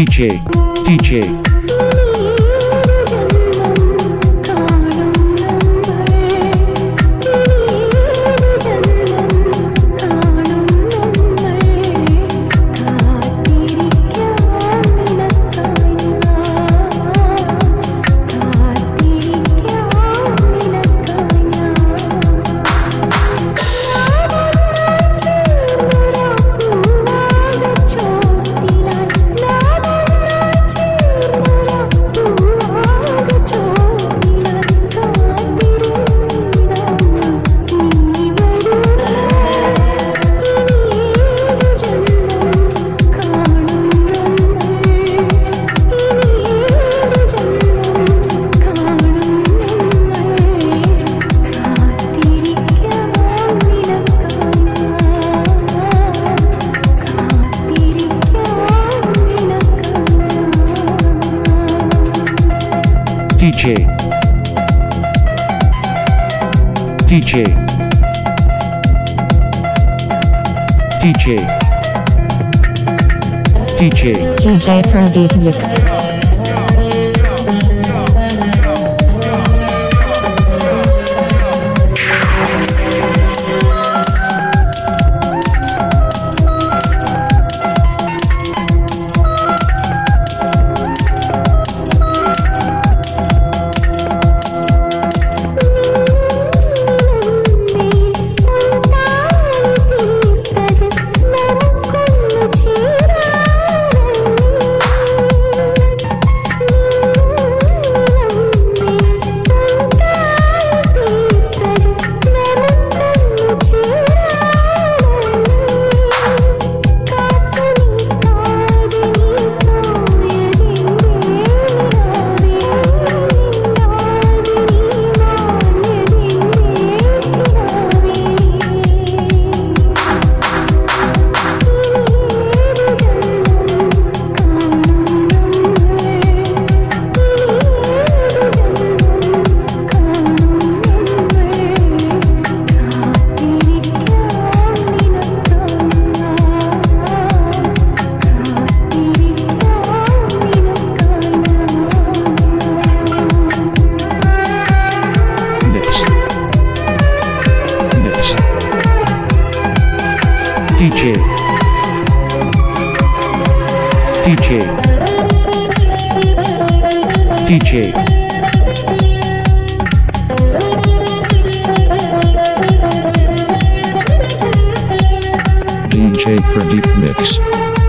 DJ, DJ, DJ, DJ, DJ, DJ Pradeep Mix. DJ, DJ, DJ, DJ Pradeep Mix.